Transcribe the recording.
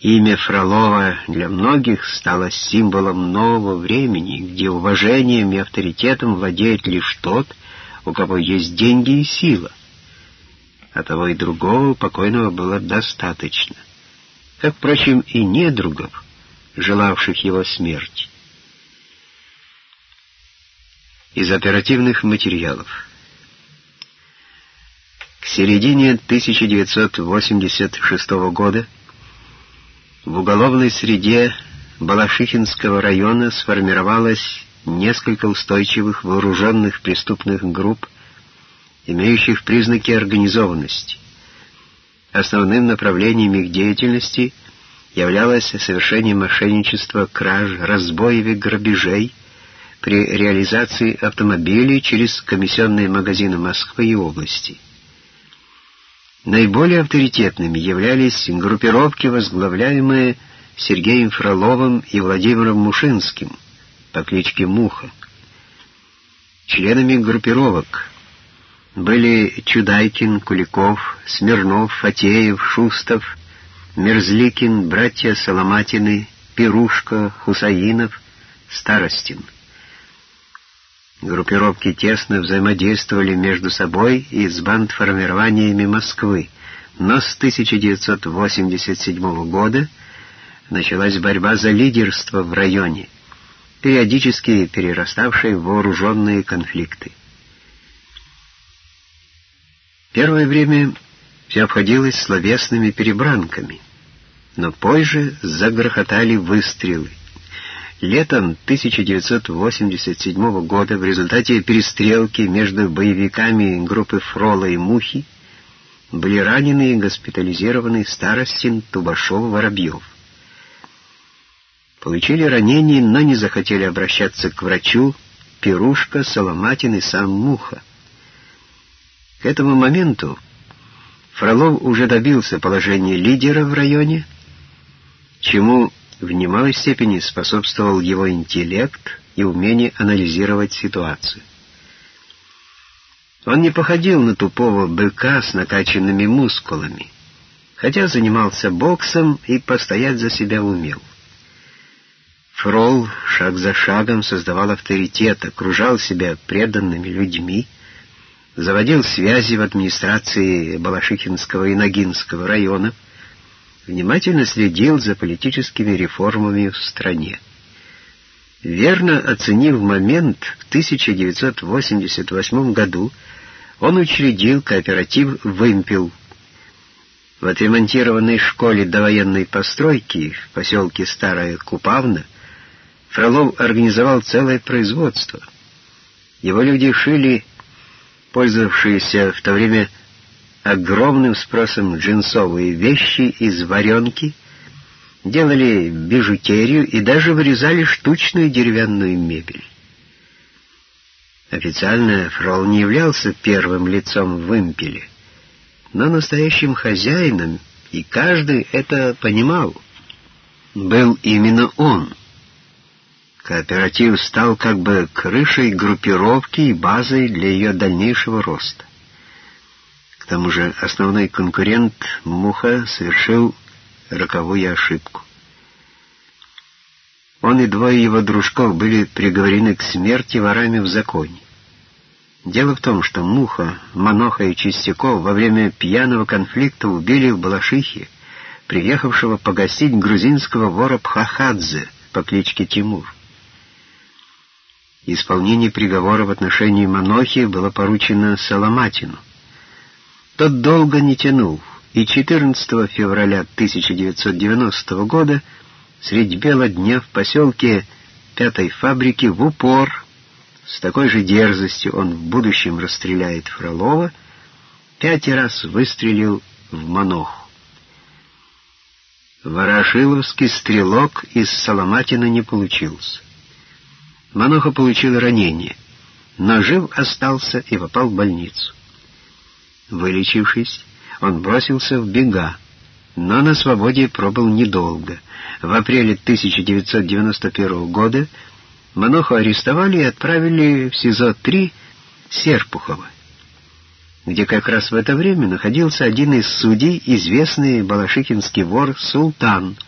Имя Фролова для многих стало символом нового времени, где уважением и авторитетом владеет лишь тот, у кого есть деньги и сила. А того и другого покойного было достаточно. Как, впрочем, и недругов, желавших его смерти. Из оперативных материалов. К середине 1986 года в уголовной среде Балашихинского района сформировалось несколько устойчивых вооруженных преступных групп, имеющих признаки организованности. Основным направлением их деятельности являлось совершение мошенничества, краж, разбоев и грабежей при реализации автомобилей через комиссионные магазины Москвы и области. Наиболее авторитетными являлись группировки, возглавляемые Сергеем Фроловым и Владимиром Мушинским по кличке Муха. Членами группировок были Чудайкин, Куликов, Смирнов, Фатеев, Шустов, Мерзликин, братья Соломатины, Пирушка, Хусаинов, Старостин — Группировки тесно взаимодействовали между собой и с бандформированиями Москвы, но с 1987 года началась борьба за лидерство в районе, периодически перераставшая в вооруженные конфликты. Первое время все обходилось словесными перебранками, но позже загрохотали выстрелы. Летом 1987 года в результате перестрелки между боевиками группы Фрола и Мухи были ранены и госпитализированы Старостин, Тубашов, Воробьев. Получили ранения, но не захотели обращаться к врачу Пирушка, Соломатин и сам Муха. К этому моменту Фролов уже добился положения лидера в районе, чему в немалой степени способствовал его интеллект и умение анализировать ситуацию. Он не походил на тупого быка с накачанными мускулами, хотя занимался боксом и постоять за себя умел. Фрол шаг за шагом создавал авторитет, окружал себя преданными людьми, заводил связи в администрации Балашихинского и Ногинского районов, внимательно следил за политическими реформами в стране. Верно оценив момент, в 1988 году он учредил кооператив «Вымпел». В отремонтированной школе довоенной постройки в поселке Старая Купавна Фролов организовал целое производство. Его люди шили пользовавшиеся в то время огромным спросом джинсовые вещи из варенки, делали бижутерию и даже вырезали штучную деревянную мебель. Официально Фрол не являлся первым лицом в импеле, но настоящим хозяином, и каждый это понимал, был именно он. Кооператив стал как бы крышей группировки и базой для ее дальнейшего роста. К тому же основной конкурент Муха совершил роковую ошибку. Он и двое его дружков были приговорены к смерти ворами в законе. Дело в том, что Муха, Маноха и Чистяков во время пьяного конфликта убили в Балашихе приехавшего погостить грузинского вора Пхахадзе по кличке Тимур. Исполнение приговора в отношении Манохи было поручено Соломатину. Тот долго не тянул, и 14 февраля 1990 года средь бела дня в поселке Пятой фабрики в упор, с такой же дерзостью он в будущем расстреляет Фролова, пять раз выстрелил в Маноху. Ворошиловский стрелок из Соломатина не получился. Маноха получил ранение, но жив остался и попал в больницу. Вылечившись, он бросился в бега, но на свободе пробыл недолго. В апреле 1991 года Маноху арестовали и отправили в СИЗО-3 Серпухова, где как раз в это время находился один из судей, известный балашихинский вор Султан –